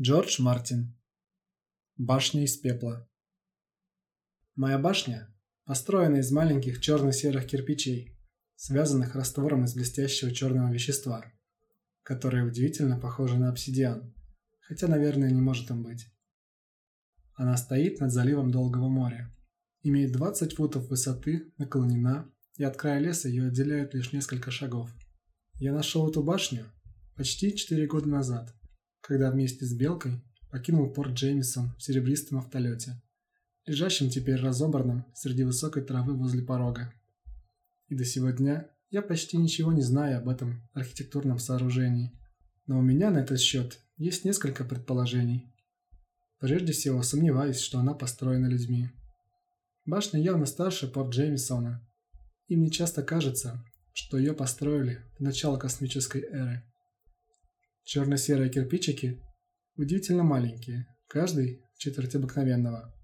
Джордж Мартин. Башня из пепла. Моя башня построена из маленьких черно-серых кирпичей, связанных раствором из блестящего черного вещества, которое удивительно похоже на обсидиан, хотя, наверное, не может им быть. Она стоит над заливом Долгого моря, имеет 20 футов высоты, наклонена, и от края леса ее отделяют лишь несколько шагов. Я нашел эту башню почти 4 года назад – когда вместе с Белкой покинул порт Джеймисон в серебристом автолете, лежащем теперь разобранным среди высокой травы возле порога. И до сего дня я почти ничего не знаю об этом архитектурном сооружении, но у меня на этот счет есть несколько предположений. Прежде всего, сомневаюсь, что она построена людьми. Башня явно старше порт Джеймисона, и мне часто кажется, что ее построили в начало космической эры. Черно-серые кирпичики удивительно маленькие, каждый четверть обыкновенного.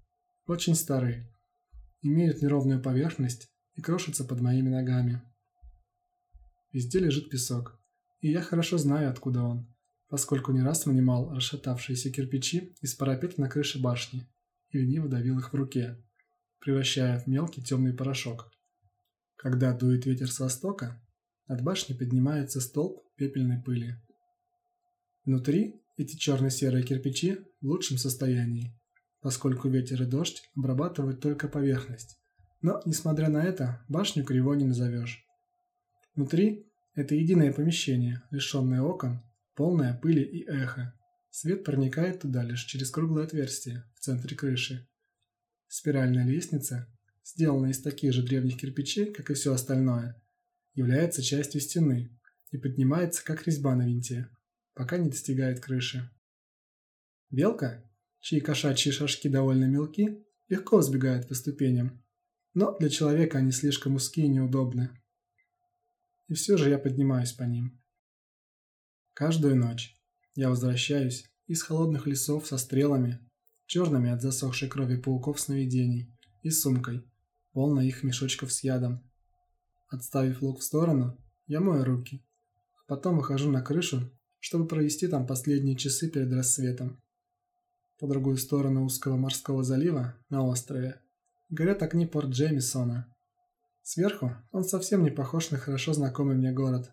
Очень старые, имеют неровную поверхность и крошатся под моими ногами. Везде лежит песок, и я хорошо знаю, откуда он, поскольку не раз вынимал расшатавшиеся кирпичи из парапета на крыше башни и лениво давил их в руке, превращая в мелкий темный порошок. Когда дует ветер с востока, над башней поднимается столб пепельной пыли. Внутри эти черно-серые кирпичи в лучшем состоянии, поскольку ветер и дождь обрабатывают только поверхность. Но, несмотря на это, башню криво не назовешь. Внутри это единое помещение, лишенное окон, полное пыли и эха. Свет проникает туда лишь через круглое отверстие в центре крыши. Спиральная лестница, сделанная из таких же древних кирпичей, как и все остальное, является частью стены и поднимается как резьба на винте пока не достигает крыши. Белка, чьи кошачьи шажки довольно мелки, легко взбегает по ступеням, но для человека они слишком узкие и неудобны. И все же я поднимаюсь по ним. Каждую ночь я возвращаюсь из холодных лесов со стрелами, черными от засохшей крови пауков сновидений, и сумкой, полной их мешочков с ядом. Отставив лук в сторону, я мою руки, а потом выхожу на крышу чтобы провести там последние часы перед рассветом. По другую сторону узкого морского залива, на острове, горят огни порт Джеймисона. Сверху он совсем не похож на хорошо знакомый мне город.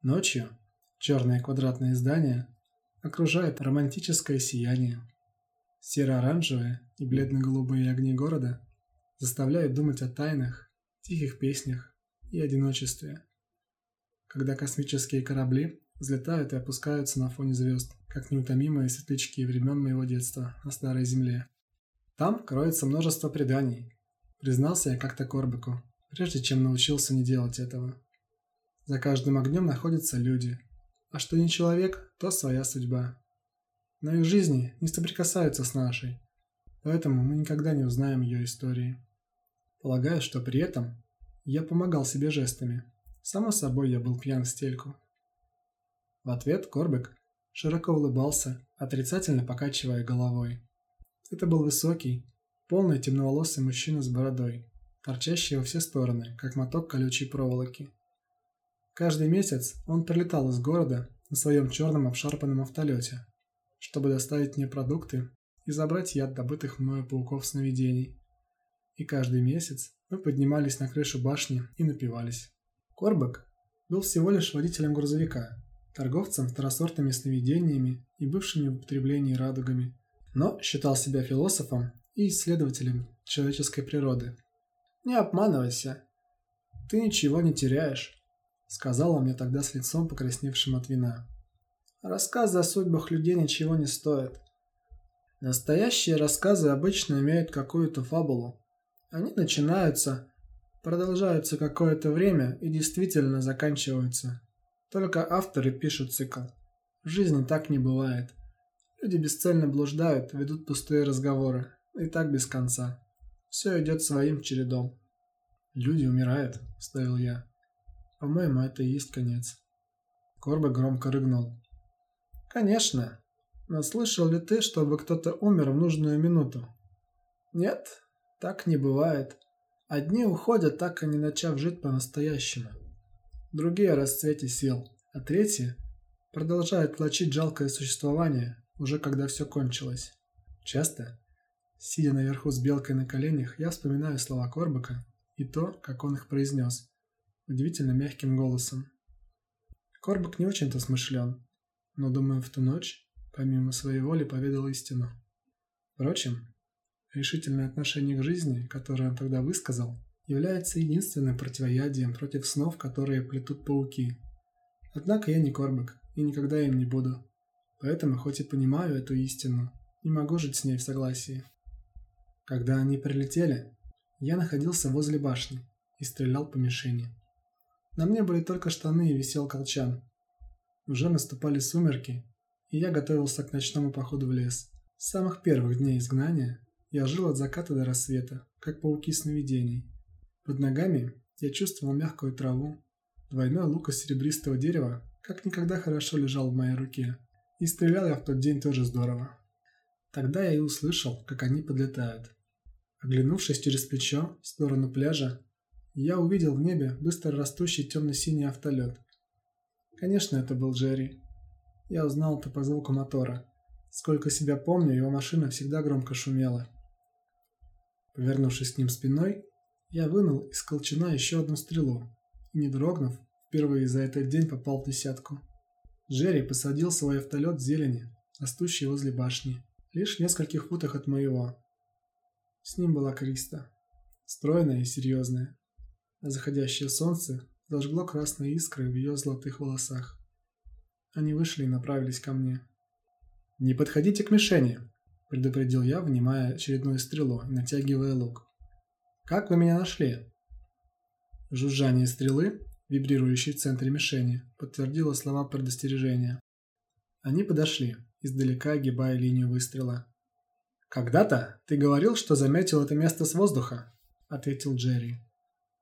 Ночью черные квадратные здания окружает романтическое сияние. Серо-оранжевые и бледно-голубые огни города заставляют думать о тайнах, тихих песнях и одиночестве. Когда космические корабли взлетают и опускаются на фоне звезд, как неутомимые светлячки времен моего детства на Старой Земле. Там кроется множество преданий. Признался я как-то Корбеку, прежде чем научился не делать этого. За каждым огнем находятся люди, а что не человек, то своя судьба. Но их жизни не соприкасаются с нашей, поэтому мы никогда не узнаем ее истории. Полагаю, что при этом я помогал себе жестами. Само собой, я был пьян в стельку. В ответ Корбек широко улыбался, отрицательно покачивая головой. Это был высокий, полный темноволосый мужчина с бородой, торчащий во все стороны, как моток колючей проволоки. Каждый месяц он прилетал из города на своем черном обшарпанном автолете, чтобы доставить мне продукты и забрать яд добытых мною пауков сновидений. И каждый месяц мы поднимались на крышу башни и напивались. Корбек был всего лишь водителем грузовика, торговцем второсортными сновидениями и бывшими в употреблении радугами, но считал себя философом и исследователем человеческой природы. «Не обманывайся, ты ничего не теряешь», сказала мне тогда с лицом покрасневшим от вина. «Рассказы о судьбах людей ничего не стоят. Настоящие рассказы обычно имеют какую-то фабулу. Они начинаются, продолжаются какое-то время и действительно заканчиваются только авторы пишут цикл. В жизни так не бывает. Люди бесцельно блуждают, ведут пустые разговоры. И так без конца. Все идет своим чередом. «Люди умирают», — вставил я. «По-моему, это и есть конец». Корба громко рыгнул. «Конечно. Но слышал ли ты, чтобы кто-то умер в нужную минуту?» «Нет, так не бывает. Одни уходят, так и не начав жить по-настоящему другие о расцвете сил, а третьи продолжают влачить жалкое существование, уже когда все кончилось. Часто, сидя наверху с белкой на коленях, я вспоминаю слова Корбака и то, как он их произнес, удивительно мягким голосом. Корбак не очень-то смышлен, но, думаю, в ту ночь, помимо своей воли, поведал истину. Впрочем, решительное отношение к жизни, которое он тогда высказал, является единственным противоядием против снов, которые плетут пауки. Однако я не Корбак и никогда им не буду. Поэтому, хоть и понимаю эту истину, не могу жить с ней в согласии. Когда они прилетели, я находился возле башни и стрелял по мишени. На мне были только штаны и висел колчан. Уже наступали сумерки, и я готовился к ночному походу в лес. С самых первых дней изгнания я жил от заката до рассвета, как пауки сновидений. Под ногами я чувствовал мягкую траву. Двойной лук из серебристого дерева как никогда хорошо лежал в моей руке. И стрелял я в тот день тоже здорово. Тогда я и услышал, как они подлетают. Оглянувшись через плечо в сторону пляжа, я увидел в небе быстро растущий темно-синий автолет. Конечно, это был Джерри. Я узнал это по звуку мотора. Сколько себя помню, его машина всегда громко шумела. Повернувшись к ним спиной, я вынул из колчана еще одну стрелу и, не дрогнув, впервые за этот день попал в десятку. Джерри посадил свой автолет в зелени, растущий возле башни, лишь в нескольких футах от моего. С ним была Криста, стройная и серьезная. А заходящее солнце зажгло красные искры в ее золотых волосах. Они вышли и направились ко мне. «Не подходите к мишени!» – предупредил я, внимая очередную стрелу и натягивая лук. «Как вы меня нашли?» Жужжание стрелы, вибрирующей в центре мишени, подтвердило слова предостережения. Они подошли, издалека огибая линию выстрела. «Когда-то ты говорил, что заметил это место с воздуха», – ответил Джерри.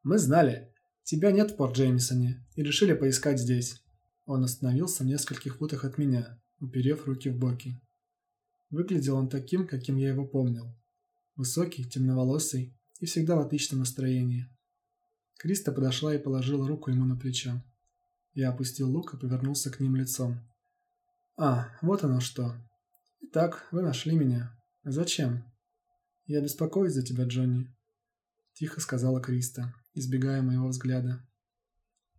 «Мы знали. Тебя нет в Порт Джеймисоне и решили поискать здесь». Он остановился в нескольких футах от меня, уперев руки в боки. Выглядел он таким, каким я его помнил. Высокий, темноволосый и всегда в отличном настроении. Криста подошла и положила руку ему на плечо. Я опустил лук и повернулся к ним лицом. «А, вот оно что. Итак, вы нашли меня. Зачем?» «Я беспокоюсь за тебя, Джонни», – тихо сказала Криста избегая моего взгляда.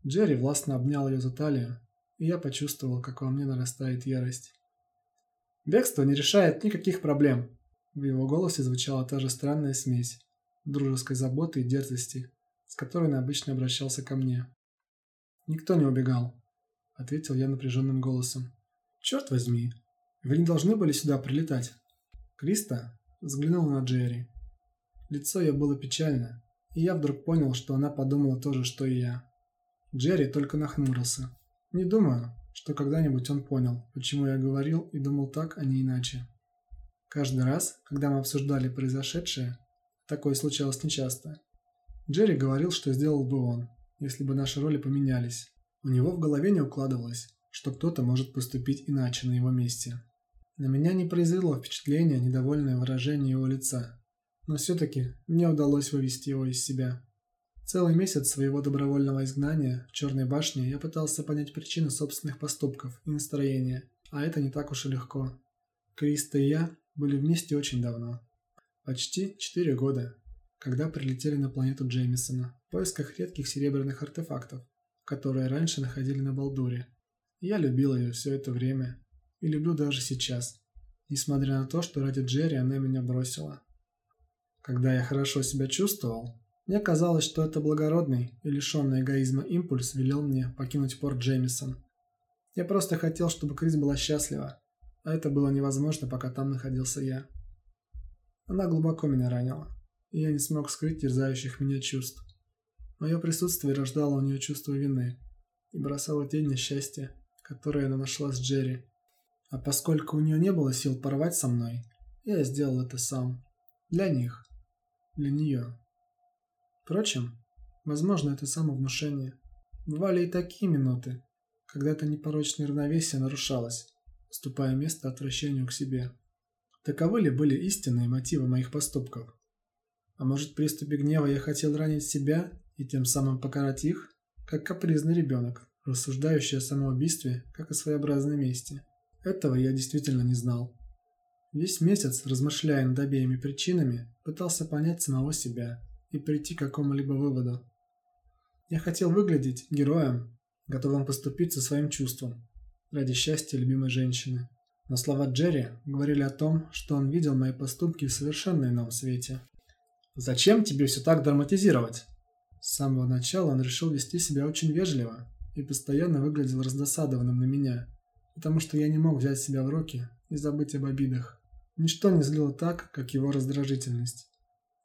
Джерри властно обнял ее за талию, и я почувствовал, как во мне нарастает ярость. «Бегство не решает никаких проблем!» В его голосе звучала та же странная смесь дружеской заботы и дерзости, с которой он обычно обращался ко мне. «Никто не убегал», — ответил я напряженным голосом. «Черт возьми, вы не должны были сюда прилетать». Криста взглянула на Джерри. Лицо ее было печально, и я вдруг понял, что она подумала то же, что и я. Джерри только нахмурился. Не думаю, что когда-нибудь он понял, почему я говорил и думал так, а не иначе. Каждый раз, когда мы обсуждали произошедшее, такое случалось нечасто, Джерри говорил, что сделал бы он, если бы наши роли поменялись. У него в голове не укладывалось, что кто-то может поступить иначе на его месте. На меня не произвело впечатления недовольное выражение его лица, но все-таки мне удалось вывести его из себя. Целый месяц своего добровольного изгнания в Черной башне я пытался понять причины собственных поступков и настроения, а это не так уж и легко. Криста и я были вместе очень давно. Почти четыре года, когда прилетели на планету Джеймисона в поисках редких серебряных артефактов, которые раньше находили на Балдуре. Я любил ее все это время и люблю даже сейчас, несмотря на то, что ради Джерри она меня бросила. Когда я хорошо себя чувствовал, мне казалось, что это благородный и лишенный эгоизма импульс велел мне покинуть порт Джеймисон. Я просто хотел, чтобы Крис была счастлива, а это было невозможно, пока там находился я. Она глубоко меня ранила, и я не смог скрыть терзающих меня чувств. Мое присутствие рождало у нее чувство вины и бросало тень на счастье, которое она нашла с Джерри. А поскольку у нее не было сил порвать со мной, я сделал это сам. Для них для нее. Впрочем, возможно, это самовнушение. Бывали и такие минуты, когда это непорочное равновесие нарушалось, уступая место отвращению к себе. Таковы ли были истинные мотивы моих поступков? А может, в приступе гнева я хотел ранить себя и тем самым покарать их, как капризный ребенок, рассуждающий о самоубийстве, как о своеобразной мести? Этого я действительно не знал. Весь месяц, размышляя над обеими причинами, пытался понять самого себя и прийти к какому-либо выводу. Я хотел выглядеть героем, готовым поступиться своим чувством ради счастья любимой женщины. Но слова Джерри говорили о том, что он видел мои поступки в совершенно ином свете. «Зачем тебе все так драматизировать?» С самого начала он решил вести себя очень вежливо и постоянно выглядел раздосадованным на меня, потому что я не мог взять себя в руки и забыть об обидах. Ничто не злило так, как его раздражительность.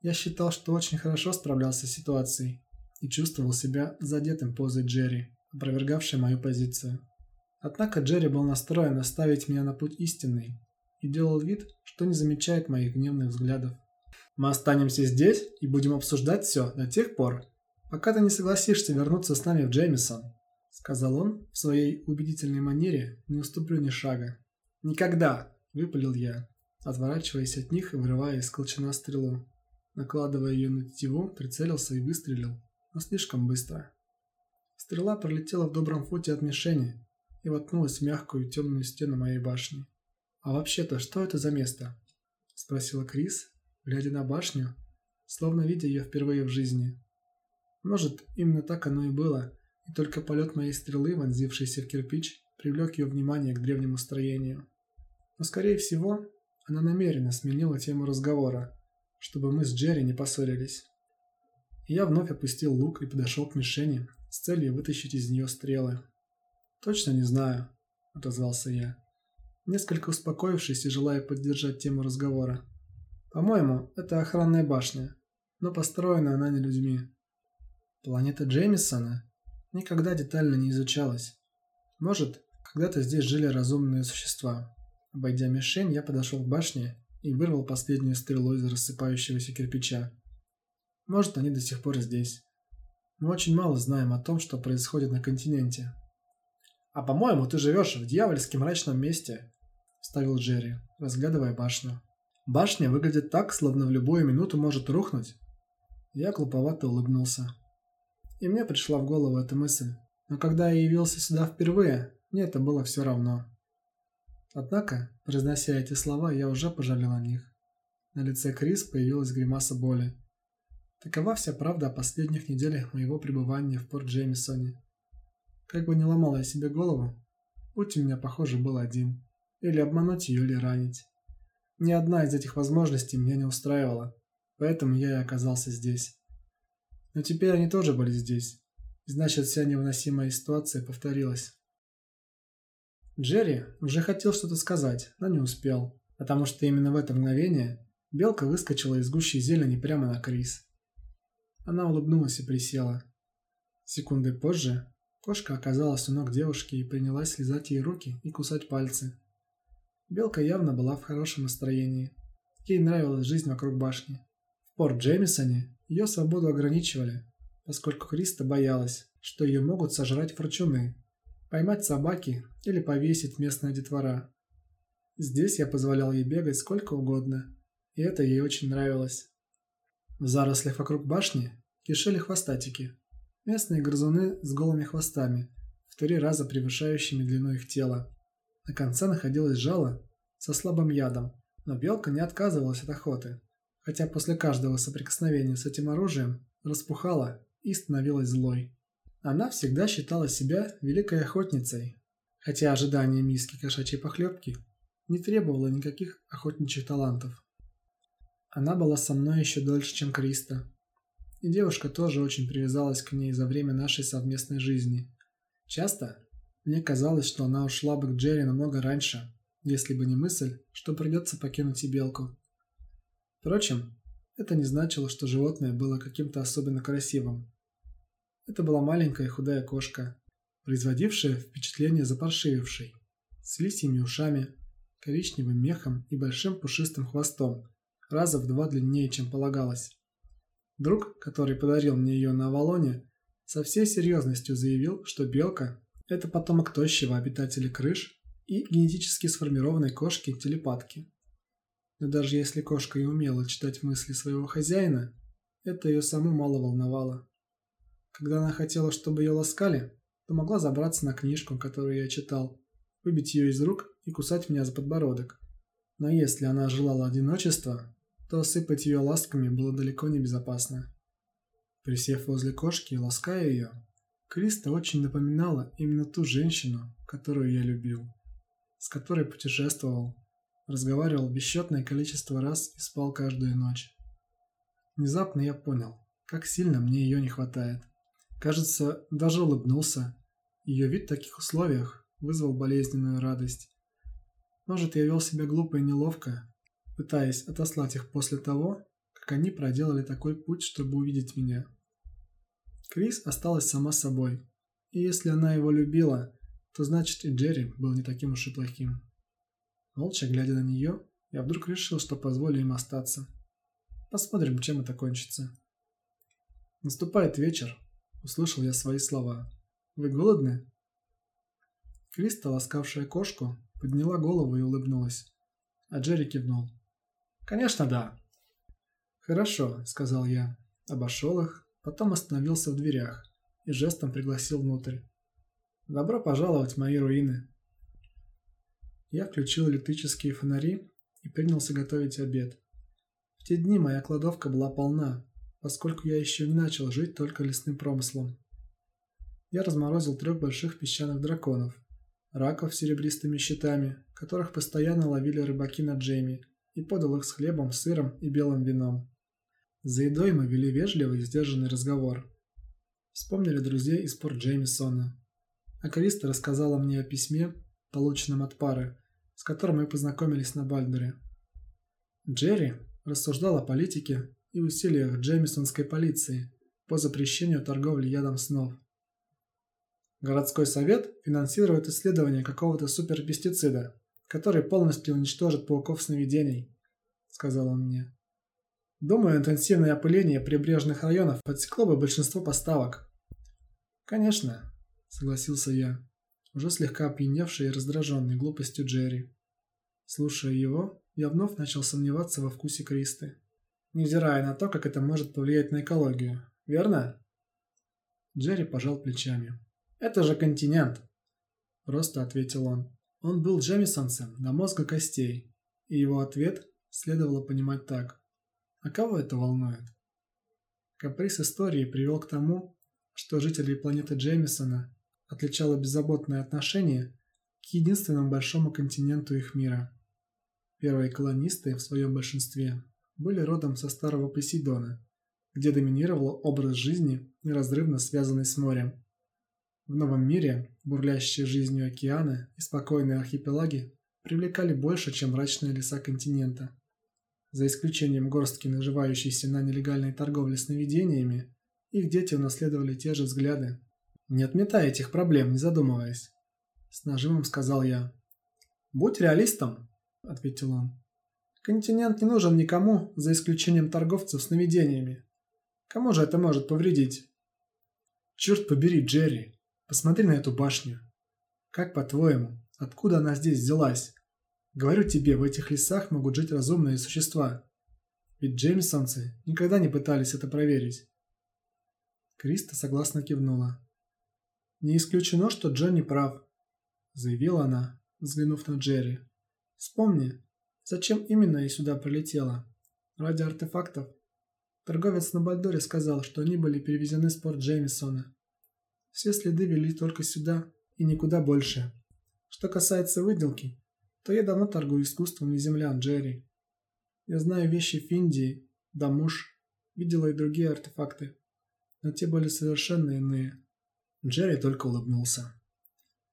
Я считал, что очень хорошо справлялся с ситуацией и чувствовал себя задетым позой Джерри, опровергавшей мою позицию. Однако Джерри был настроен оставить меня на путь истинный и делал вид, что не замечает моих гневных взглядов. «Мы останемся здесь и будем обсуждать все до тех пор, пока ты не согласишься вернуться с нами в Джеймисон», сказал он в своей убедительной манере, не уступлю ни шага. «Никогда!» – выпалил я, отворачиваясь от них и вырывая из колчана стрелу. Накладывая ее на тетиву, прицелился и выстрелил, но слишком быстро. Стрела пролетела в добром футе от мишени и воткнулась в мягкую темную стену моей башни. «А вообще-то, что это за место?» – спросила Крис, глядя на башню, словно видя ее впервые в жизни. Может, именно так оно и было, и только полет моей стрелы, вонзившейся в кирпич, привлек ее внимание к древнему строению. Но, скорее всего, она намеренно сменила тему разговора, чтобы мы с Джерри не поссорились. И я вновь опустил лук и подошел к мишени с целью вытащить из нее стрелы. «Точно не знаю», – отозвался я, несколько успокоившись и желая поддержать тему разговора. «По-моему, это охранная башня, но построена она не людьми. Планета Джеймисона никогда детально не изучалась. Может, когда-то здесь жили разумные существа. Обойдя мишень, я подошел к башне и вырвал последнюю стрелу из рассыпающегося кирпича. Может, они до сих пор здесь. Мы очень мало знаем о том, что происходит на континенте. «А по-моему, ты живешь в дьявольски мрачном месте», – вставил Джерри, разглядывая башню. «Башня выглядит так, словно в любую минуту может рухнуть». Я глуповато улыбнулся. И мне пришла в голову эта мысль. Но когда я явился сюда впервые, мне это было все равно. Однако, произнося эти слова, я уже пожалел о них. На лице Крис появилась гримаса боли. Такова вся правда о последних неделях моего пребывания в Порт Джеймисоне. Как бы ни ломал я себе голову, путь у меня, похоже, был один. Или обмануть ее, или ранить. Ни одна из этих возможностей меня не устраивала, поэтому я и оказался здесь. Но теперь они тоже были здесь. Значит, вся невыносимая ситуация повторилась. Джерри уже хотел что-то сказать, но не успел, потому что именно в это мгновение белка выскочила из гущей зелени прямо на Крис. Она улыбнулась и присела. Секунды позже кошка оказалась у ног девушки и принялась слезать ей руки и кусать пальцы. Белка явно была в хорошем настроении. Ей нравилась жизнь вокруг башни. В порт Джеймисоне ее свободу ограничивали, поскольку Криста боялась, что ее могут сожрать форчуны, поймать собаки или повесить местная детвора. Здесь я позволял ей бегать сколько угодно, и это ей очень нравилось. В зарослях вокруг башни кишели хвостатики, местные грызуны с голыми хвостами, в три раза превышающими длину их тела. На конце находилось жало со слабым ядом, но белка не отказывалась от охоты хотя после каждого соприкосновения с этим оружием распухала и становилась злой. Она всегда считала себя великой охотницей, хотя ожидание миски кошачьей похлебки не требовало никаких охотничьих талантов. Она была со мной еще дольше, чем Криста, и девушка тоже очень привязалась к ней за время нашей совместной жизни. Часто мне казалось, что она ушла бы к Джерри намного раньше, если бы не мысль, что придется покинуть и белку. Впрочем, это не значило, что животное было каким-то особенно красивым. Это была маленькая худая кошка, производившая впечатление запаршивившей, с лисьими ушами, коричневым мехом и большим пушистым хвостом, раза в два длиннее, чем полагалось. Друг, который подарил мне ее на Авалоне, со всей серьезностью заявил, что белка – это потомок тощего обитателя крыш и генетически сформированной кошки-телепатки. Но даже если кошка и умела читать мысли своего хозяина, это ее саму мало волновало. Когда она хотела, чтобы ее ласкали, то могла забраться на книжку, которую я читал, выбить ее из рук и кусать меня за подбородок. Но если она желала одиночества, то сыпать ее ласками было далеко не безопасно. Присев возле кошки и лаская ее, Криста очень напоминала именно ту женщину, которую я любил, с которой путешествовал, разговаривал бесчетное количество раз и спал каждую ночь. Внезапно я понял, как сильно мне ее не хватает. Кажется, даже улыбнулся. Ее вид в таких условиях вызвал болезненную радость. Может, я вел себя глупо и неловко, пытаясь отослать их после того, как они проделали такой путь, чтобы увидеть меня. Крис осталась сама собой, и если она его любила, то значит и Джерри был не таким уж и плохим. Молча глядя на нее, я вдруг решил, что позволю им остаться. Посмотрим, чем это кончится. Наступает вечер, услышал я свои слова. Вы голодны? Криста, ласкавшая кошку, подняла голову и улыбнулась. А Джерри кивнул. «Конечно, да». «Хорошо», — сказал я. Обошел их, потом остановился в дверях и жестом пригласил внутрь. «Добро пожаловать в мои руины». Я включил электрические фонари и принялся готовить обед. В те дни моя кладовка была полна, поскольку я еще не начал жить только лесным промыслом. Я разморозил трех больших песчаных драконов, раков с серебристыми щитами, которых постоянно ловили рыбаки на Джейми, и подал их с хлебом, сыром и белым вином. За едой мы вели вежливый и сдержанный разговор. Вспомнили друзей из порт Джеймисона. А Криста рассказала мне о письме, полученном от пары, с которым мы познакомились на Бальдере. Джерри рассуждал о политике и усилиях Джеймисонской полиции по запрещению торговли ядом снов. Городской совет финансирует исследование какого-то суперпестицида, который полностью уничтожит пауков сновидений, сказал он мне. Думаю, интенсивное опыление прибрежных районов отсекло бы большинство поставок. Конечно, согласился я, уже слегка опьяневший и раздраженный глупостью Джерри. Слушая его, я вновь начал сомневаться во вкусе Кристы, невзирая на то, как это может повлиять на экологию, верно? Джерри пожал плечами. «Это же континент!» Просто ответил он. Он был джемисонцем до мозга костей, и его ответ следовало понимать так. А кого это волнует? Каприз истории привел к тому, что жителей планеты Джемисона отличало беззаботное отношение к единственному большому континенту их мира. Первые колонисты в своем большинстве были родом со старого Посейдона, где доминировал образ жизни, неразрывно связанный с морем. В новом мире бурлящие жизнью океаны и спокойные архипелаги привлекали больше, чем мрачные леса континента. За исключением горстки наживающейся на нелегальной торговле сновидениями, их дети унаследовали те же взгляды. «Не отметай этих проблем, не задумываясь», – с нажимом сказал я. «Будь реалистом», – ответил он. «Континент не нужен никому, за исключением торговцев сновидениями. Кому же это может повредить?» «Черт побери, Джерри!» Посмотри на эту башню. Как по-твоему, откуда она здесь взялась? Говорю тебе, в этих лесах могут жить разумные существа. Ведь джеймсонцы никогда не пытались это проверить. Криста согласно кивнула. «Не исключено, что Джонни прав», – заявила она, взглянув на Джерри. «Вспомни, зачем именно я сюда прилетела? Ради артефактов?» Торговец на Бальдоре сказал, что они были перевезены с порт Джеймисона. Все следы вели только сюда и никуда больше. Что касается выделки, то я давно торгую искусством землян, Джерри. Я знаю вещи Финдии, Дамуш, видела и другие артефакты, но те были совершенно иные. Джерри только улыбнулся.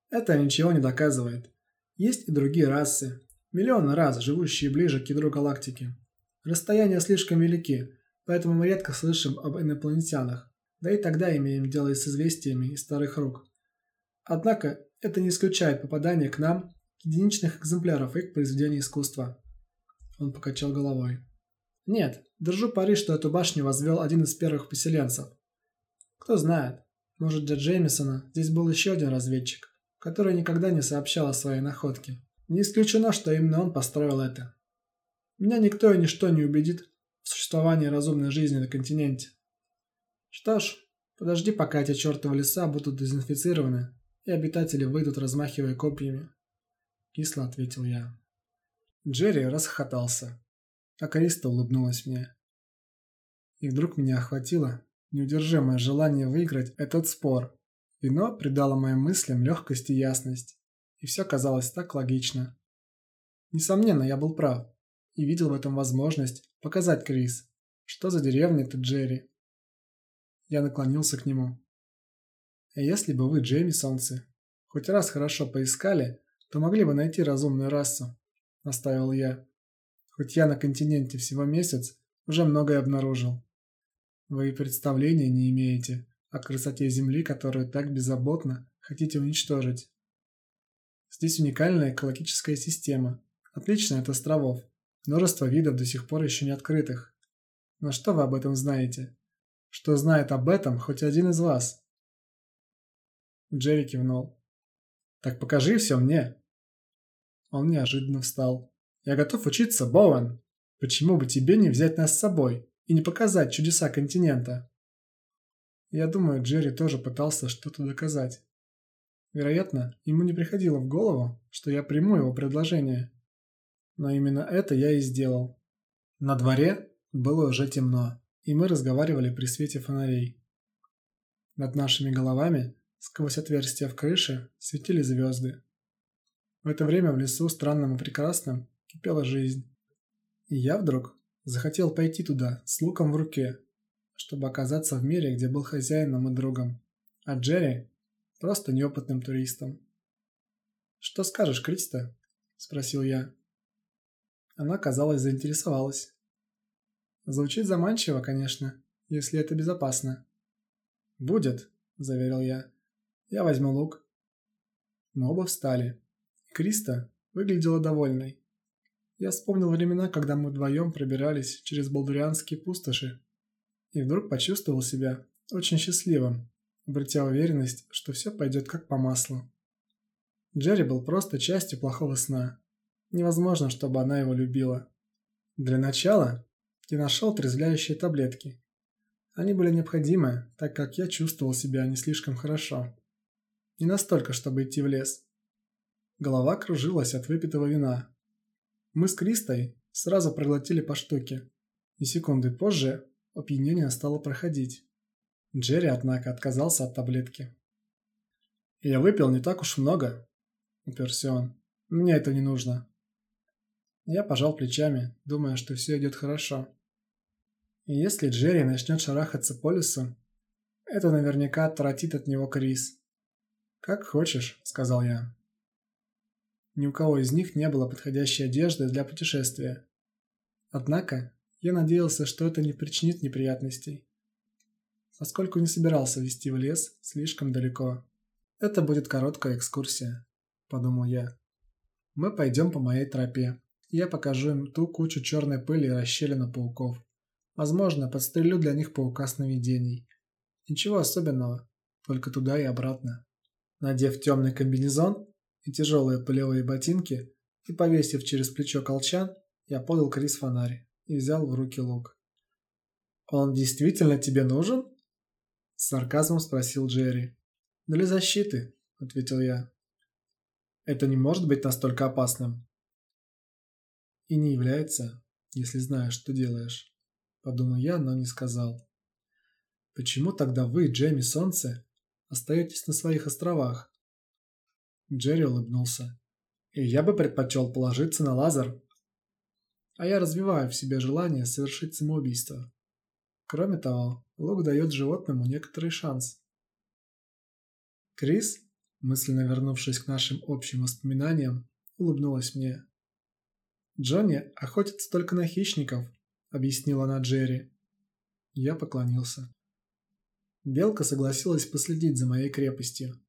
Это ничего не доказывает. Есть и другие расы, миллионы раз, живущие ближе к ядру галактики. Расстояния слишком велики, поэтому мы редко слышим об инопланетянах. Да и тогда имеем дело с известиями из старых рук. Однако, это не исключает попадание к нам единичных экземпляров их произведений искусства. Он покачал головой. Нет, держу пари, что эту башню возвел один из первых поселенцев. Кто знает, может для Джеймисона здесь был еще один разведчик, который никогда не сообщал о своей находке. Не исключено, что именно он построил это. Меня никто и ничто не убедит в существовании разумной жизни на континенте. Что ж, подожди, пока эти чертовы леса будут дезинфицированы, и обитатели выйдут, размахивая копьями. – кисло ответил я. Джерри расхохотался, а Криста улыбнулась мне. И вдруг меня охватило неудержимое желание выиграть этот спор. Вино придало моим мыслям легкость и ясность, и все казалось так логично. Несомненно, я был прав и видел в этом возможность показать Крис, что за деревня ты, Джерри. Я наклонился к нему. А если бы вы, Джеймисонцы, хоть раз хорошо поискали, то могли бы найти разумную расу, настаивал я. Хоть я на континенте всего месяц, уже многое обнаружил. Вы представления не имеете о красоте Земли, которую так беззаботно хотите уничтожить. Здесь уникальная экологическая система, отличная от островов, множество видов до сих пор еще не открытых. Но что вы об этом знаете? Что знает об этом хоть один из вас? Джерри кивнул. «Так покажи все мне». Он неожиданно встал. «Я готов учиться, Боуэн. Почему бы тебе не взять нас с собой и не показать чудеса континента?» Я думаю, Джерри тоже пытался что-то доказать. Вероятно, ему не приходило в голову, что я приму его предложение. Но именно это я и сделал. На дворе было уже темно, и мы разговаривали при свете фонарей. Над нашими головами Сквозь отверстия в крыше светили звезды. В это время в лесу странным и прекрасным кипела жизнь. И я вдруг захотел пойти туда с луком в руке, чтобы оказаться в мире, где был хозяином и другом, а Джерри – просто неопытным туристом. «Что скажешь, Криста?» – спросил я. Она, казалось, заинтересовалась. Звучит заманчиво, конечно, если это безопасно. «Будет», – заверил я. Я возьму лук. Мы оба встали. Криста выглядела довольной. Я вспомнил времена, когда мы вдвоем пробирались через болдурианские пустоши. И вдруг почувствовал себя очень счастливым, обретя уверенность, что все пойдет как по маслу. Джерри был просто частью плохого сна. Невозможно, чтобы она его любила. Для начала я нашел трезвляющие таблетки. Они были необходимы, так как я чувствовал себя не слишком хорошо. Не настолько, чтобы идти в лес. Голова кружилась от выпитого вина. Мы с Кристой сразу проглотили по штуке. И секунды позже опьянение стало проходить. Джерри, однако, отказался от таблетки. «Я выпил не так уж много», — уперся он. «Мне это не нужно». Я пожал плечами, думая, что все идет хорошо. И если Джерри начнет шарахаться по лесу, это наверняка отвратит от него Крис. «Как хочешь», — сказал я. Ни у кого из них не было подходящей одежды для путешествия. Однако, я надеялся, что это не причинит неприятностей. Поскольку не собирался вести в лес слишком далеко. Это будет короткая экскурсия, подумал я. Мы пойдем по моей тропе. Я покажу им ту кучу черной пыли и расщелину пауков. Возможно, подстрелю для них паука сновидений. Ничего особенного, только туда и обратно. Надев темный комбинезон и тяжелые полевые ботинки и повесив через плечо колчан, я подал Крис фонарь и взял в руки лук. «Он действительно тебе нужен?» С сарказмом спросил Джерри. «Для защиты», — ответил я. «Это не может быть настолько опасным». «И не является, если знаешь, что делаешь», — подумал я, но не сказал. «Почему тогда вы, Джейми Солнце, остаетесь на своих островах?» Джерри улыбнулся. «И я бы предпочел положиться на лазер. А я развиваю в себе желание совершить самоубийство. Кроме того, лук дает животному некоторый шанс». Крис, мысленно вернувшись к нашим общим воспоминаниям, улыбнулась мне. «Джонни охотится только на хищников», — объяснила она Джерри. Я поклонился. Белка согласилась последить за моей крепостью.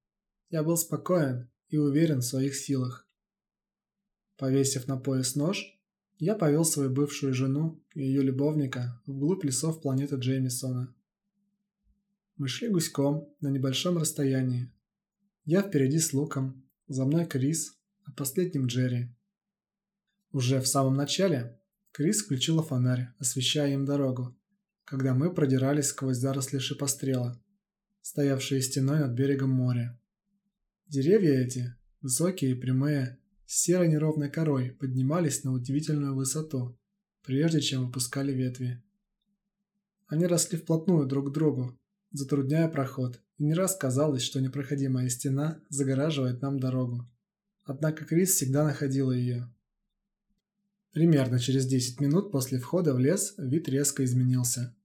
Я был спокоен и уверен в своих силах. Повесив на пояс нож, я повел свою бывшую жену и ее любовника вглубь лесов планеты Джеймисона. Мы шли гуськом на небольшом расстоянии. Я впереди с луком, за мной Крис, а последним Джерри. Уже в самом начале Крис включила фонарь, освещая им дорогу, когда мы продирались сквозь заросли шипострела, стоявшие стеной над берегом моря. Деревья эти, высокие и прямые, с серой неровной корой поднимались на удивительную высоту, прежде чем выпускали ветви. Они росли вплотную друг к другу, затрудняя проход, и не раз казалось, что непроходимая стена загораживает нам дорогу. Однако Крис всегда находила ее. Примерно через 10 минут после входа в лес вид резко изменился.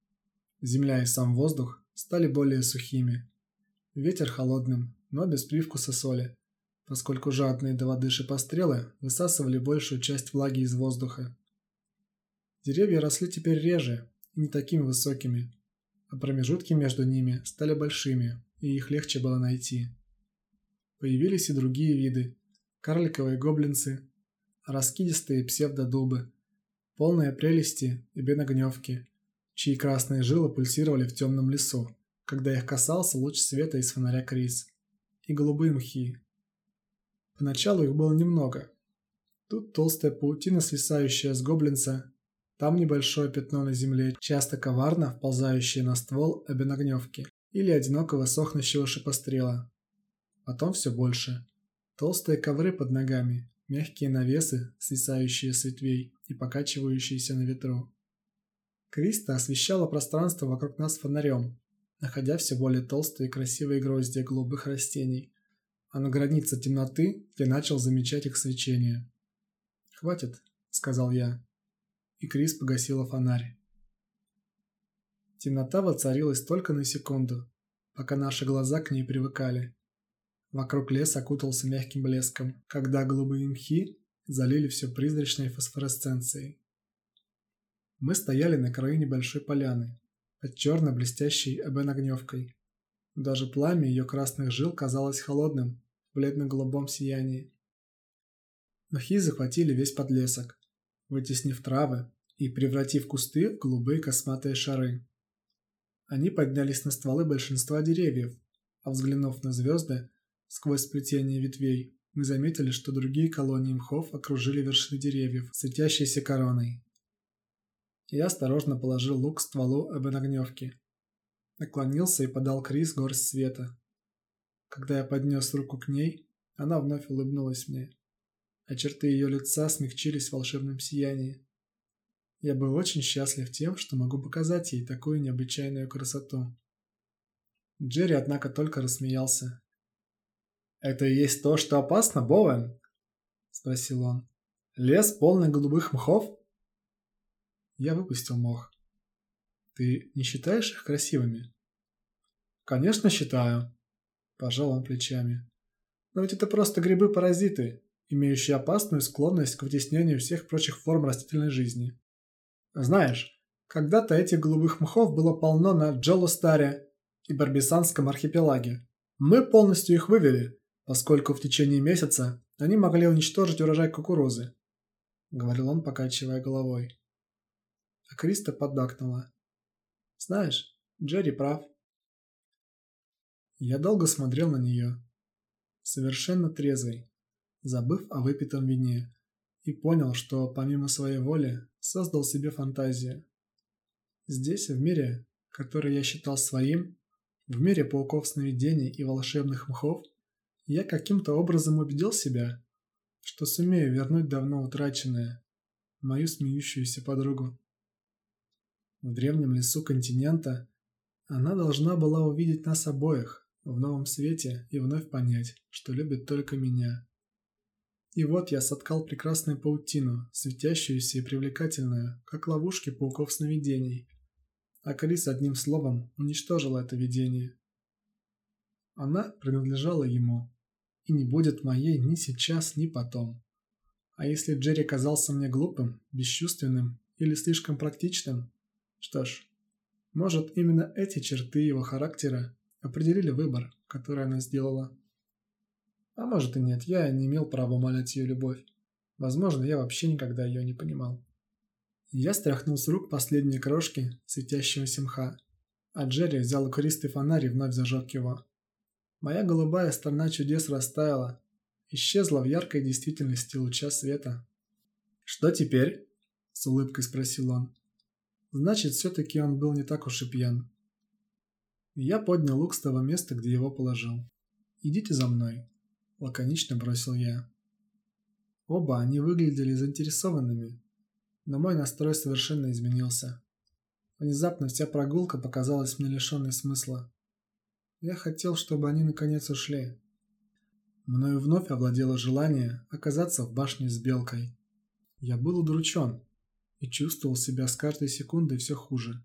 Земля и сам воздух стали более сухими. Ветер холодным, но без привкуса соли, поскольку жадные до воды шипострелы высасывали большую часть влаги из воздуха. Деревья росли теперь реже и не такими высокими, а промежутки между ними стали большими, и их легче было найти. Появились и другие виды – карликовые гоблинцы, раскидистые псевдодубы, полные прелести и беногневки, чьи красные жилы пульсировали в темном лесу, когда их касался луч света из фонаря Крис, и голубые мхи. Поначалу их было немного. Тут толстая паутина, свисающая с гоблинца, там небольшое пятно на земле, часто коварно вползающее на ствол обеногневки или одинокого сохнущего шипострела. Потом все больше. Толстые ковры под ногами, мягкие навесы, свисающие с ветвей и покачивающиеся на ветру. Криста освещала пространство вокруг нас фонарем, находя все более толстые и красивые гроздья голубых растений, а на границе темноты я начал замечать их свечение. «Хватит», — сказал я и Крис погасила фонарь. Темнота воцарилась только на секунду, пока наши глаза к ней привыкали. Вокруг лес окутался мягким блеском, когда голубые мхи залили все призрачной фосфоресценцией. Мы стояли на краю небольшой поляны, под черно-блестящей эбен-огневкой. Даже пламя ее красных жил казалось холодным в бледно-голубом сиянии. Мхи захватили весь подлесок, вытеснив травы и превратив кусты в голубые косматые шары. Они поднялись на стволы большинства деревьев, а взглянув на звезды сквозь сплетение ветвей, мы заметили, что другие колонии мхов окружили вершины деревьев, светящейся короной. Я осторожно положил лук к стволу обоногневки, наклонился и подал Крис горсть света. Когда я поднес руку к ней, она вновь улыбнулась мне а черты ее лица смягчились в волшебном сиянии. Я был очень счастлив тем, что могу показать ей такую необычайную красоту. Джерри, однако, только рассмеялся. «Это и есть то, что опасно, Боуэн?» – спросил он. «Лес, полный голубых мхов?» Я выпустил мох. «Ты не считаешь их красивыми?» «Конечно считаю», – пожал он плечами. «Но ведь это просто грибы-паразиты, имеющие опасную склонность к вытеснению всех прочих форм растительной жизни. Знаешь, когда-то этих голубых мхов было полно на Джолостаре и Барбисанском архипелаге. Мы полностью их вывели, поскольку в течение месяца они могли уничтожить урожай кукурузы, — говорил он, покачивая головой. А Криста поддакнула. Знаешь, Джерри прав. Я долго смотрел на нее, совершенно трезвый, забыв о выпитом вине, и понял, что помимо своей воли создал себе фантазию. Здесь, в мире, который я считал своим, в мире пауков сновидений и волшебных мхов, я каким-то образом убедил себя, что сумею вернуть давно утраченное, мою смеющуюся подругу. В древнем лесу континента она должна была увидеть нас обоих в новом свете и вновь понять, что любит только меня. И вот я соткал прекрасную паутину, светящуюся и привлекательную, как ловушки пауков сновидений. А Крис одним словом уничтожила это видение. Она принадлежала ему, и не будет моей ни сейчас, ни потом. А если Джерри казался мне глупым, бесчувственным или слишком практичным, что ж, может именно эти черты его характера определили выбор, который она сделала. А может и нет, я не имел права умолять ее любовь. Возможно, я вообще никогда ее не понимал. Я стряхнул с рук последние крошки светящегося мха, а Джерри взял укористый фонарь и вновь зажег его. Моя голубая страна чудес растаяла, исчезла в яркой действительности луча света. «Что теперь?» – с улыбкой спросил он. «Значит, все-таки он был не так уж и пьян». Я поднял лук с того места, где его положил. «Идите за мной». Лаконично бросил я. Оба они выглядели заинтересованными, но мой настрой совершенно изменился. Внезапно вся прогулка показалась мне лишенной смысла. Я хотел, чтобы они наконец ушли. Мною вновь овладело желание оказаться в башне с белкой. Я был удручен и чувствовал себя с каждой секундой все хуже.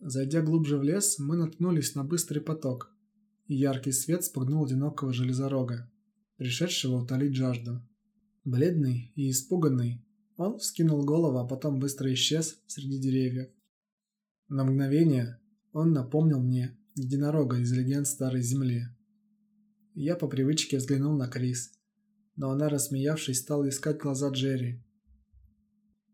Зайдя глубже в лес, мы наткнулись на быстрый поток, и яркий свет спугнул одинокого железорога, пришедшего утолить жажду. Бледный и испуганный, он вскинул голову, а потом быстро исчез среди деревьев. На мгновение он напомнил мне единорога из легенд Старой Земли. Я по привычке взглянул на Крис, но она, рассмеявшись, стала искать глаза Джерри.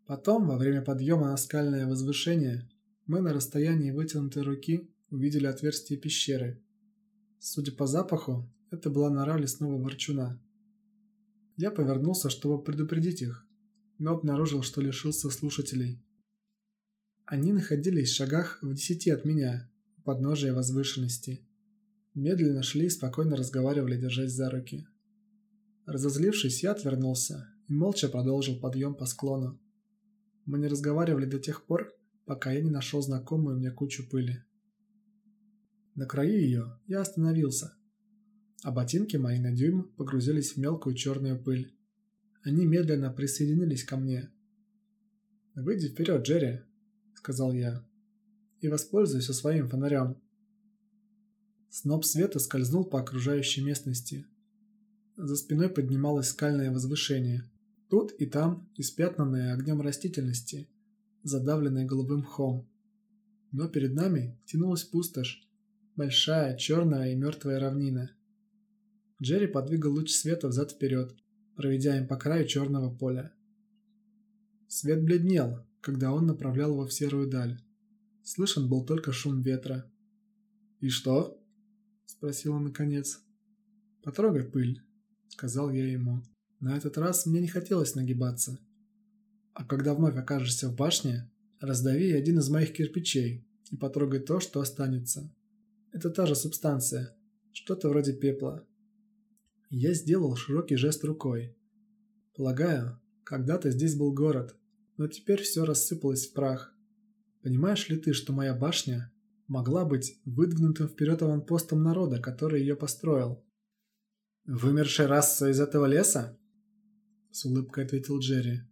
Потом, во время подъема на скальное возвышение, мы на расстоянии вытянутой руки увидели отверстие пещеры. Судя по запаху, это была нора лесного ворчуна. Я повернулся, чтобы предупредить их, но обнаружил, что лишился слушателей. Они находились в шагах в десяти от меня, подножия возвышенности. Медленно шли и спокойно разговаривали, держась за руки. Разозлившись, я отвернулся и молча продолжил подъем по склону. Мы не разговаривали до тех пор, пока я не нашел знакомую мне кучу пыли. На краю ее я остановился, а ботинки мои на дюйм погрузились в мелкую черную пыль. Они медленно присоединились ко мне. «Выйди вперед, Джерри», сказал я, – «и воспользуйся своим фонарем». Сноп света скользнул по окружающей местности. За спиной поднималось скальное возвышение. Тут и там испятнанное огнем растительности, задавленное голубым мхом. Но перед нами тянулась пустошь, большая, черная и мертвая равнина. Джерри подвигал луч света взад-вперед, проведя им по краю черного поля. Свет бледнел, когда он направлял его в серую даль. Слышен был только шум ветра. «И что?» – спросил он наконец. «Потрогай пыль», – сказал я ему. На этот раз мне не хотелось нагибаться. «А когда вновь окажешься в башне, раздави один из моих кирпичей и потрогай то, что останется. Это та же субстанция, что-то вроде пепла». Я сделал широкий жест рукой. Полагаю, когда-то здесь был город, но теперь все рассыпалось в прах. Понимаешь ли ты, что моя башня могла быть выдвинутым вперед аванпостом народа, который ее построил? «Вымершая раса из этого леса?» С улыбкой ответил Джерри.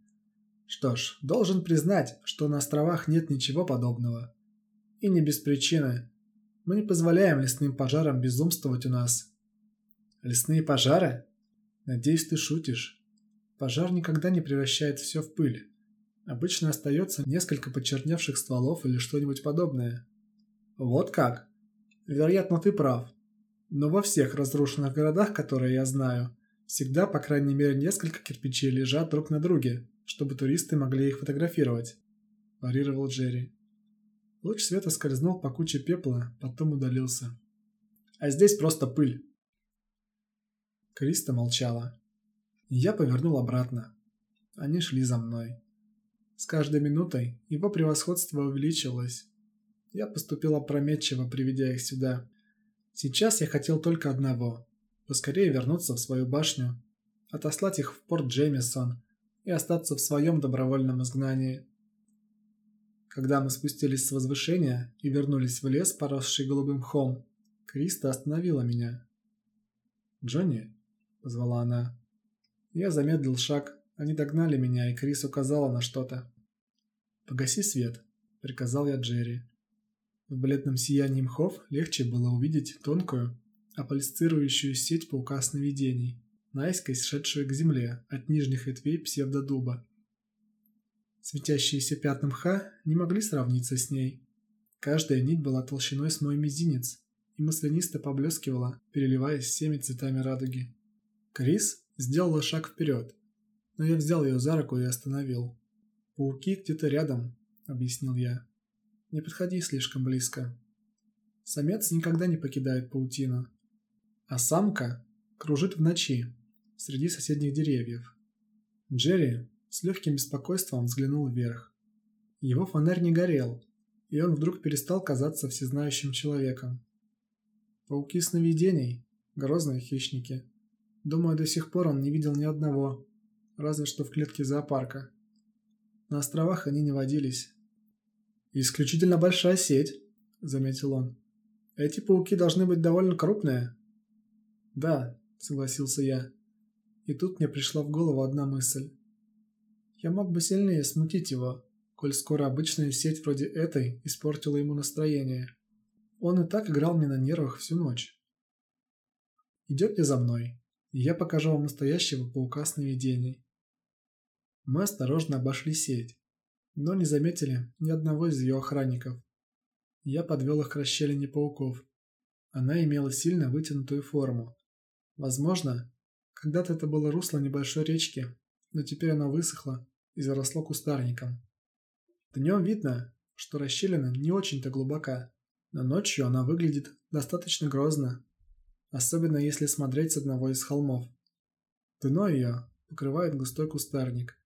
«Что ж, должен признать, что на островах нет ничего подобного. И не без причины. Мы не позволяем лесным пожарам безумствовать у нас». «Лесные пожары?» «Надеюсь, ты шутишь. Пожар никогда не превращает все в пыль. Обычно остается несколько почерневших стволов или что-нибудь подобное. Вот как? Вероятно, ты прав. Но во всех разрушенных городах, которые я знаю, всегда по крайней мере несколько кирпичей лежат друг на друге, чтобы туристы могли их фотографировать. Парировал Джерри. Луч света скользнул по куче пепла, потом удалился. А здесь просто пыль. Криста молчала. Я повернул обратно. Они шли за мной. С каждой минутой его превосходство увеличилось. Я поступил опрометчиво, приведя их сюда. Сейчас я хотел только одного – поскорее вернуться в свою башню, отослать их в порт Джеймисон и остаться в своем добровольном изгнании. Когда мы спустились с возвышения и вернулись в лес, поросший голубым мхом, Криста остановила меня. «Джонни?» – позвала она. Я замедлил шаг, они догнали меня, и Крис указала на что-то. «Погаси свет», — приказал я Джерри. В бледном сиянии мхов легче было увидеть тонкую, аполисцирующую сеть паука сновидений, наискось шедшую к земле от нижних ветвей псевдодуба. Светящиеся пятна мха не могли сравниться с ней. Каждая нить была толщиной с мой мизинец и маслянисто поблескивала, переливаясь всеми цветами радуги. Крис сделала шаг вперед, но я взял ее за руку и остановил. «Пауки где-то рядом», — объяснил я. «Не подходи слишком близко. Самец никогда не покидает паутину, а самка кружит в ночи среди соседних деревьев». Джерри с легким беспокойством взглянул вверх. Его фонарь не горел, и он вдруг перестал казаться всезнающим человеком. Пауки сновидений – грозные хищники. Думаю, до сих пор он не видел ни одного, разве что в клетке зоопарка. На островах они не водились. «Исключительно большая сеть», — заметил он. «Эти пауки должны быть довольно крупные». «Да», — согласился я. И тут мне пришла в голову одна мысль. Я мог бы сильнее смутить его, коль скоро обычная сеть вроде этой испортила ему настроение. Он и так играл мне на нервах всю ночь. Идете за мной, и я покажу вам настоящего паука сновидений. Мы осторожно обошли сеть, но не заметили ни одного из ее охранников. Я подвел их к расщелине пауков. Она имела сильно вытянутую форму. Возможно, когда-то это было русло небольшой речки, но теперь оно высохло и заросло кустарником. Днем видно, что расщелина не очень-то глубока, но ночью она выглядит достаточно грозно, особенно если смотреть с одного из холмов. Дно ее покрывает густой кустарник,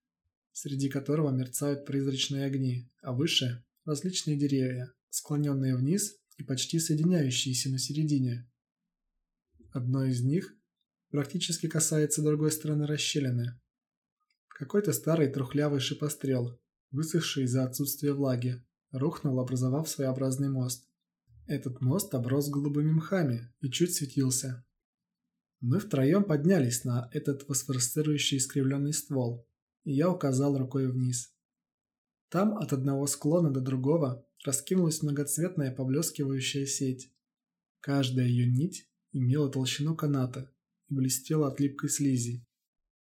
среди которого мерцают призрачные огни, а выше – различные деревья, склоненные вниз и почти соединяющиеся на середине. Одно из них практически касается другой стороны расщелины. Какой-то старый трухлявый шипострел, высохший из-за отсутствия влаги, рухнул, образовав своеобразный мост. Этот мост оброс голубыми мхами и чуть светился. Мы втроем поднялись на этот фосфоресцирующий искривленный ствол, и я указал рукой вниз. Там от одного склона до другого раскинулась многоцветная поблескивающая сеть. Каждая ее нить имела толщину каната и блестела от липкой слизи.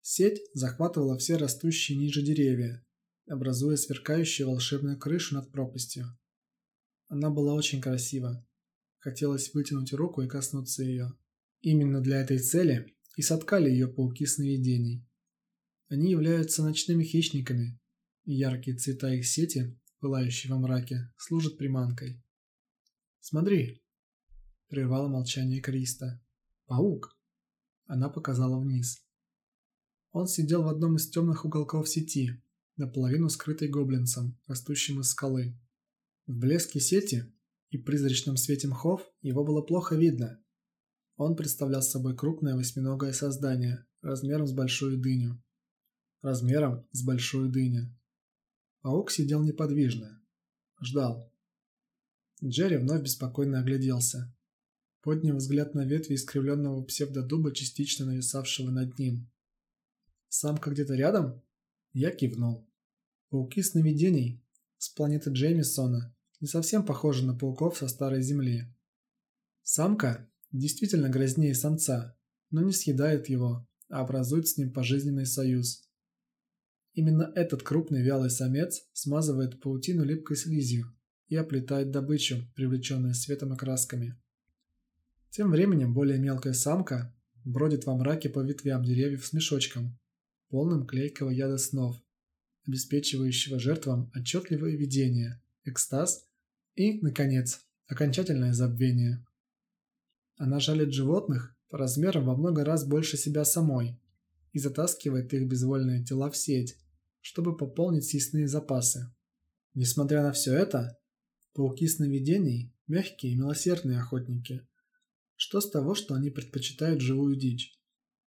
Сеть захватывала все растущие ниже деревья, образуя сверкающую волшебную крышу над пропастью. Она была очень красива. Хотелось вытянуть руку и коснуться ее. Именно для этой цели и соткали ее пауки сновидений. Они являются ночными хищниками, и яркие цвета их сети, пылающие во мраке, служат приманкой. «Смотри!» – прервало молчание Криста. «Паук!» Она показала вниз. Он сидел в одном из темных уголков сети, наполовину скрытой гоблинцем, растущим из скалы. В блеске сети и призрачном свете мхов его было плохо видно. Он представлял собой крупное восьминогое создание, размером с большую дыню размером с большую дыню. Паук сидел неподвижно. Ждал. Джерри вновь беспокойно огляделся. Подняв взгляд на ветви искривленного псевдодуба, частично нависавшего над ним. «Самка где-то рядом?» Я кивнул. Пауки сновидений с планеты Джеймисона не совсем похожи на пауков со Старой Земли. Самка действительно грознее самца, но не съедает его, а образует с ним пожизненный союз. Именно этот крупный вялый самец смазывает паутину липкой слизью и оплетает добычу, привлеченную светом и красками. Тем временем более мелкая самка бродит во мраке по ветвям деревьев с мешочком, полным клейкого яда снов, обеспечивающего жертвам отчетливое видение, экстаз и, наконец, окончательное забвение. Она жалит животных по размерам во много раз больше себя самой и затаскивает их безвольные тела в сеть, чтобы пополнить съестные запасы. Несмотря на все это, пауки сновидений – мягкие и милосердные охотники. Что с того, что они предпочитают живую дичь?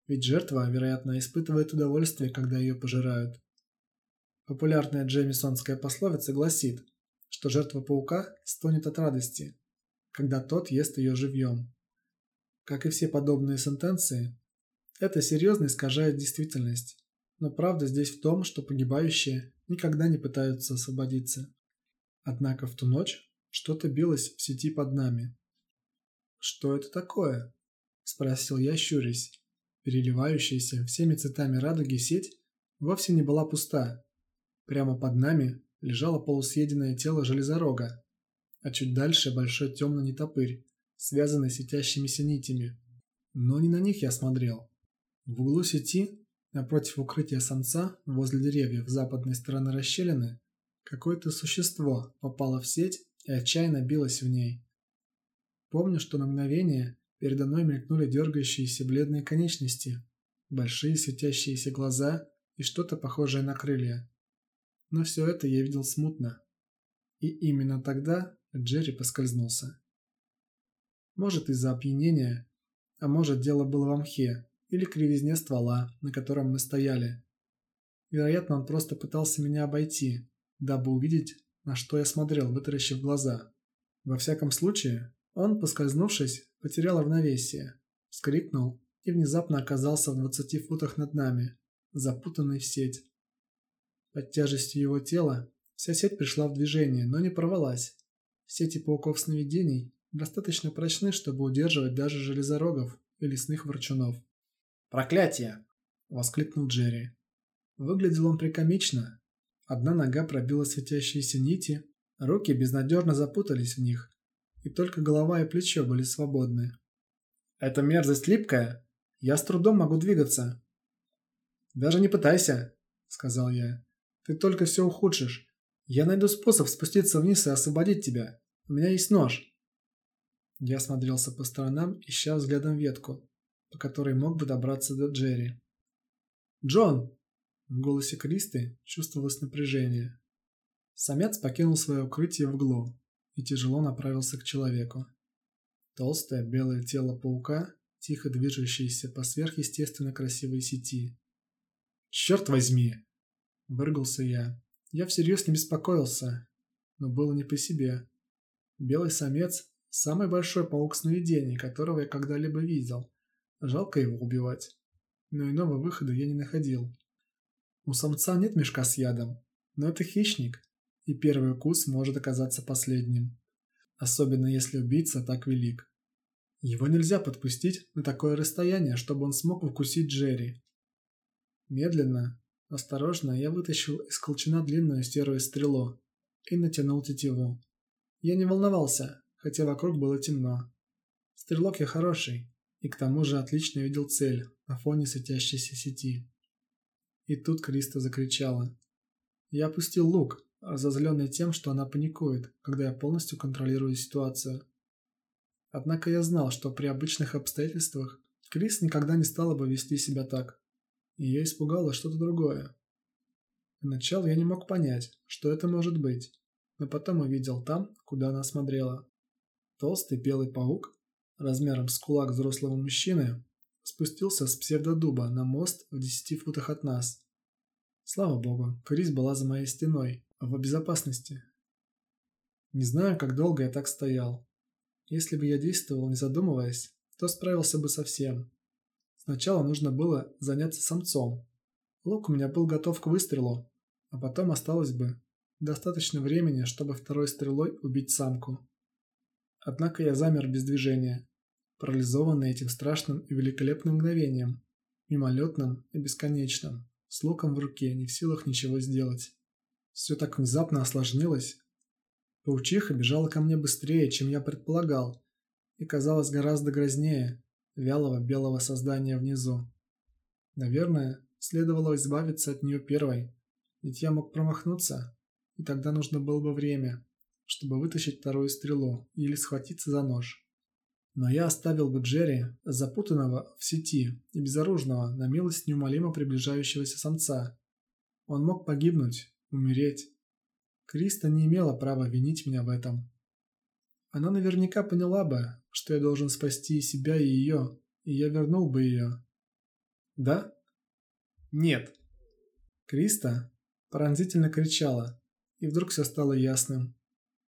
Ведь жертва, вероятно, испытывает удовольствие, когда ее пожирают. Популярная джеймисонская пословица гласит, что жертва паука стонет от радости, когда тот ест ее живьем. Как и все подобные сентенции, это серьезно искажает действительность. Но правда здесь в том, что погибающие никогда не пытаются освободиться. Однако в ту ночь что-то билось в сети под нами. «Что это такое?» – спросил я, щурясь. Переливающаяся всеми цветами радуги сеть вовсе не была пуста. Прямо под нами лежало полусъеденное тело железорога, а чуть дальше большой темный нетопырь, связанный светящимися нитями. Но не на них я смотрел. В углу сети Напротив укрытия самца, возле деревьев западной стороны расщелины, какое-то существо попало в сеть и отчаянно билось в ней. Помню, что на мгновение передо мной мелькнули дергающиеся бледные конечности, большие светящиеся глаза и что-то похожее на крылья. Но все это я видел смутно. И именно тогда Джерри поскользнулся. Может из-за опьянения, а может дело было в мхе, или кривизне ствола, на котором мы стояли. Вероятно, он просто пытался меня обойти, дабы увидеть, на что я смотрел, вытаращив глаза. Во всяком случае, он, поскользнувшись, потерял равновесие, вскрикнул и внезапно оказался в 20 футах над нами, запутанный в сеть. Под тяжестью его тела вся сеть пришла в движение, но не порвалась. Сети пауков сновидений достаточно прочны, чтобы удерживать даже железорогов и лесных ворчунов. «Проклятие!» – воскликнул Джерри. Выглядел он прикомично. Одна нога пробила светящиеся нити, руки безнадежно запутались в них, и только голова и плечо были свободны. «Эта мерзость липкая. Я с трудом могу двигаться». «Даже не пытайся», — сказал я. «Ты только все ухудшишь. Я найду способ спуститься вниз и освободить тебя. У меня есть нож». Я смотрелся по сторонам, ища взглядом ветку, по которой мог бы добраться до Джерри. «Джон!» В голосе Кристы чувствовалось напряжение. Самец покинул свое укрытие в углу и тяжело направился к человеку. Толстое белое тело паука, тихо движущееся по сверхъестественно красивой сети. «Черт возьми!» – выргался я. Я всерьез не беспокоился, но было не по себе. Белый самец – самый большой паук сновидений, которого я когда-либо видел. Жалко его убивать. Но иного выхода я не находил. У самца нет мешка с ядом, но это хищник, и первый укус может оказаться последним. Особенно если убийца так велик. Его нельзя подпустить на такое расстояние, чтобы он смог укусить Джерри. Медленно, осторожно я вытащил из колчана длинную серую стрелу и натянул тетиву. Я не волновался, хотя вокруг было темно. Стрелок я хороший, и к тому же отлично видел цель на фоне светящейся сети. И тут Криста закричала. Я опустил лук, разозленный тем, что она паникует, когда я полностью контролирую ситуацию. Однако я знал, что при обычных обстоятельствах Крис никогда не стала бы вести себя так. Ее испугало что-то другое. Поначалу я не мог понять, что это может быть, но потом увидел там, куда она смотрела. Толстый белый паук, размером с кулак взрослого мужчины, спустился с псевдодуба на мост в десяти футах от нас. Слава богу, Крис была за моей стеной, в безопасности. Не знаю, как долго я так стоял. Если бы я действовал, не задумываясь, то справился бы со всем. Сначала нужно было заняться самцом. Лук у меня был готов к выстрелу, а потом осталось бы достаточно времени, чтобы второй стрелой убить самку. Однако я замер без движения парализованный этим страшным и великолепным мгновением, мимолетным и бесконечным, с луком в руке, не в силах ничего сделать. Все так внезапно осложнилось. Паучиха бежала ко мне быстрее, чем я предполагал, и казалось гораздо грознее вялого белого создания внизу. Наверное, следовало избавиться от нее первой, ведь я мог промахнуться, и тогда нужно было бы время, чтобы вытащить вторую стрелу или схватиться за нож. Но я оставил бы Джерри, запутанного в сети и безоружного, на милость неумолимо приближающегося самца. Он мог погибнуть, умереть. Криста не имела права винить меня в этом. Она наверняка поняла бы, что я должен спасти и себя, и ее, и я вернул бы ее. Да? Нет. Криста пронзительно кричала, и вдруг все стало ясным.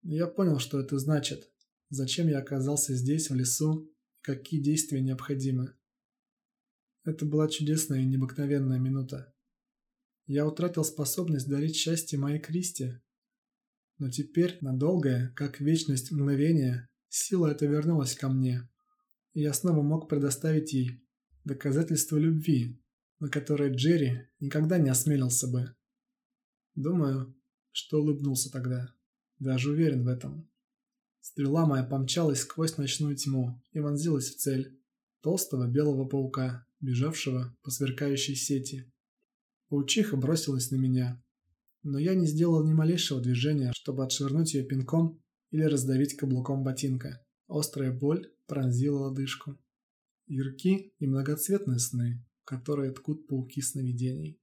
Я понял, что это значит. Зачем я оказался здесь, в лесу, какие действия необходимы. Это была чудесная и необыкновенная минута. Я утратил способность дарить счастье моей Кристи. Но теперь, на долгое, как вечность мгновение, сила эта вернулась ко мне, и я снова мог предоставить ей доказательство любви, на которое Джерри никогда не осмелился бы. Думаю, что улыбнулся тогда. Даже уверен в этом. Стрела моя помчалась сквозь ночную тьму и вонзилась в цель толстого белого паука, бежавшего по сверкающей сети. Паучиха бросилась на меня, но я не сделал ни малейшего движения, чтобы отшвырнуть ее пинком или раздавить каблуком ботинка. Острая боль пронзила лодыжку. Ярки и многоцветные сны, которые ткут пауки сновидений.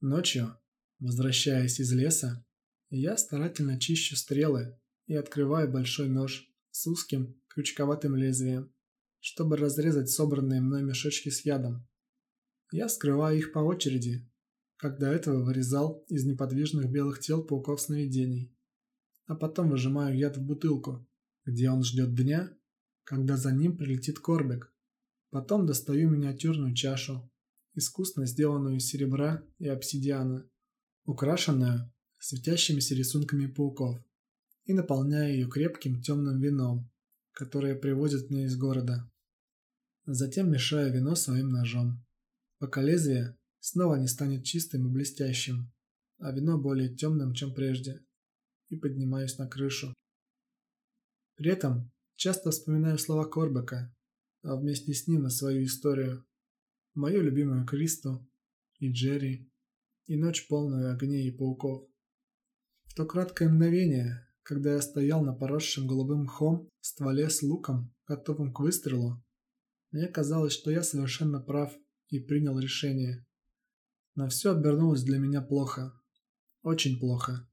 Ночью, возвращаясь из леса, я старательно чищу стрелы, и открываю большой нож с узким крючковатым лезвием, чтобы разрезать собранные мной мешочки с ядом. Я скрываю их по очереди, как до этого вырезал из неподвижных белых тел пауков сновидений. А потом выжимаю яд в бутылку, где он ждет дня, когда за ним прилетит Корбек. Потом достаю миниатюрную чашу, искусно сделанную из серебра и обсидиана, украшенную светящимися рисунками пауков, и наполняю ее крепким темным вином, которое привозят мне из города. Затем мешаю вино своим ножом, пока лезвие снова не станет чистым и блестящим, а вино более темным, чем прежде, и поднимаюсь на крышу. При этом часто вспоминаю слова Корбека, а вместе с ним и свою историю, мою любимую Кристу и Джерри, и ночь полную огней и пауков. В то краткое мгновение, когда я стоял на поросшем голубым мхом стволе с луком, готовым к выстрелу, мне казалось, что я совершенно прав и принял решение. Но все обернулось для меня плохо. Очень плохо.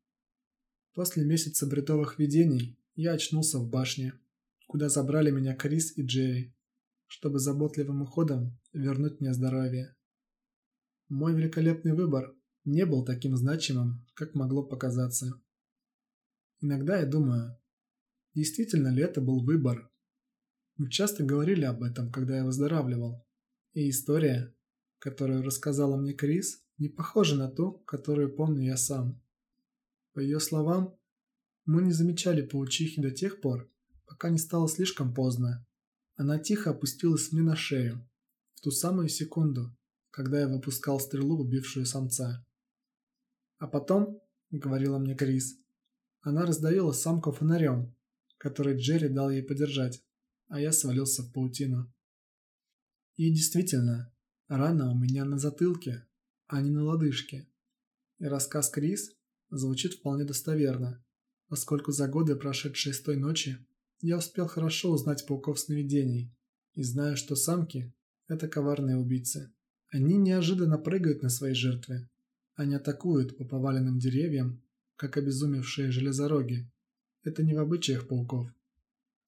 После месяца бредовых видений я очнулся в башне, куда забрали меня Крис и Джерри, чтобы заботливым уходом вернуть мне здоровье. Мой великолепный выбор не был таким значимым, как могло показаться. Иногда я думаю, действительно ли это был выбор. Мы часто говорили об этом, когда я выздоравливал. И история, которую рассказала мне Крис, не похожа на ту, которую помню я сам. По ее словам, мы не замечали паучихи до тех пор, пока не стало слишком поздно. Она тихо опустилась мне на шею, в ту самую секунду, когда я выпускал стрелу, убившую самца. А потом, говорила мне Крис, она раздавила самку фонарем, который Джерри дал ей подержать, а я свалился в паутину. И действительно, рана у меня на затылке, а не на лодыжке. И рассказ Крис звучит вполне достоверно, поскольку за годы, прошедшие с той ночи, я успел хорошо узнать пауков сновидений и знаю, что самки – это коварные убийцы. Они неожиданно прыгают на свои жертвы, они атакуют по поваленным деревьям, как обезумевшие железороги. Это не в обычаях пауков.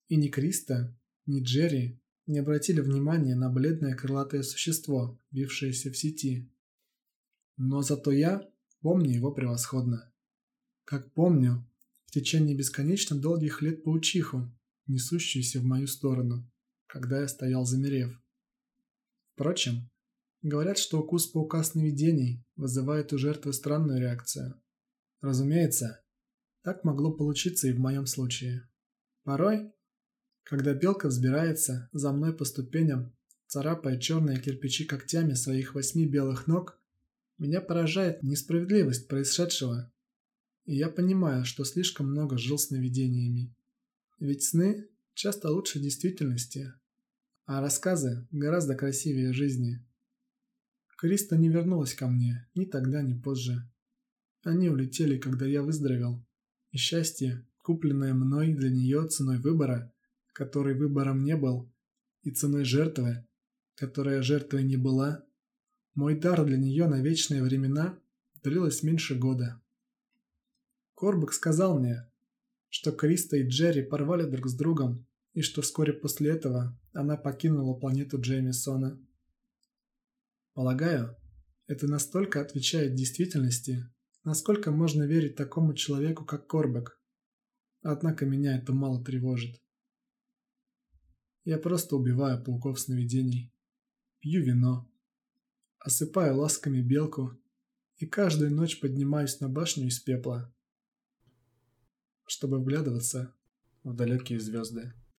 И ни Криста, ни Джерри не обратили внимания на бледное крылатое существо, бившееся в сети. Но зато я помню его превосходно. Как помню, в течение бесконечно долгих лет паучиху, несущуюся в мою сторону, когда я стоял замерев. Впрочем, Говорят, что укус паука сновидений вызывает у жертвы странную реакцию. Разумеется, так могло получиться и в моем случае. Порой, когда белка взбирается за мной по ступеням, царапая черные кирпичи когтями своих восьми белых ног, меня поражает несправедливость происшедшего, и я понимаю, что слишком много жил сновидениями. Ведь сны часто лучше действительности, а рассказы гораздо красивее жизни. Криста не вернулась ко мне ни тогда, ни позже. Они улетели, когда я выздоровел. И счастье, купленное мной для нее ценой выбора, который выбором не был, и ценой жертвы, которая жертвой не была, мой дар для нее на вечные времена длилось меньше года. Корбек сказал мне, что Криста и Джерри порвали друг с другом, и что вскоре после этого она покинула планету Джеймисона. Полагаю, это настолько отвечает действительности, насколько можно верить такому человеку, как Корбек. Однако меня это мало тревожит. Я просто убиваю пауков сновидений, пью вино, осыпаю ласками белку и каждую ночь поднимаюсь на башню из пепла, чтобы вглядываться в далекие звезды.